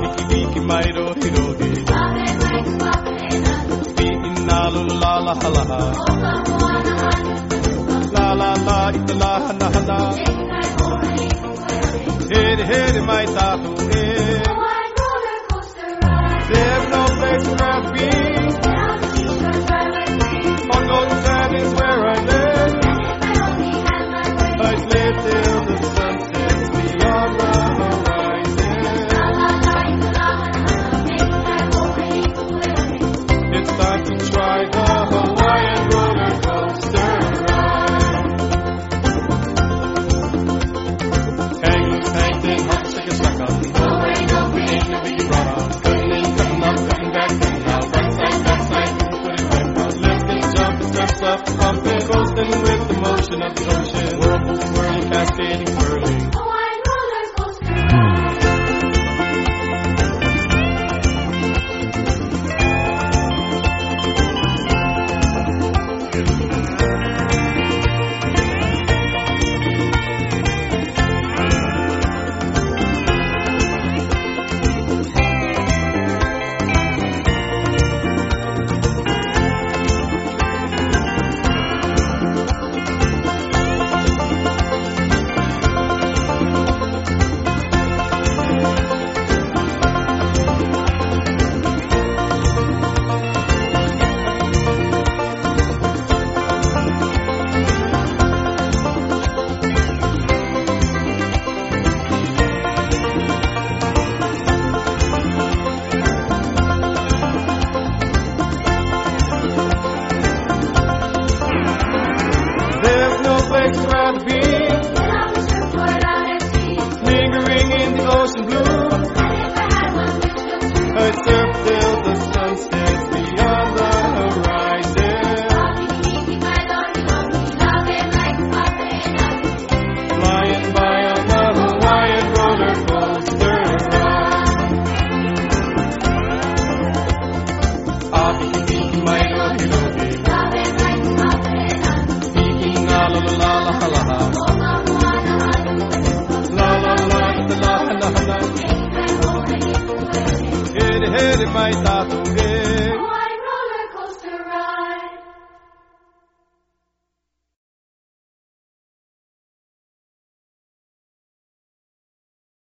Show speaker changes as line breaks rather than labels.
miki miki mai rohi. hi ro hi ti inna lul la la la la la la la la. La Thank you. be Hey, hey, my tattoo.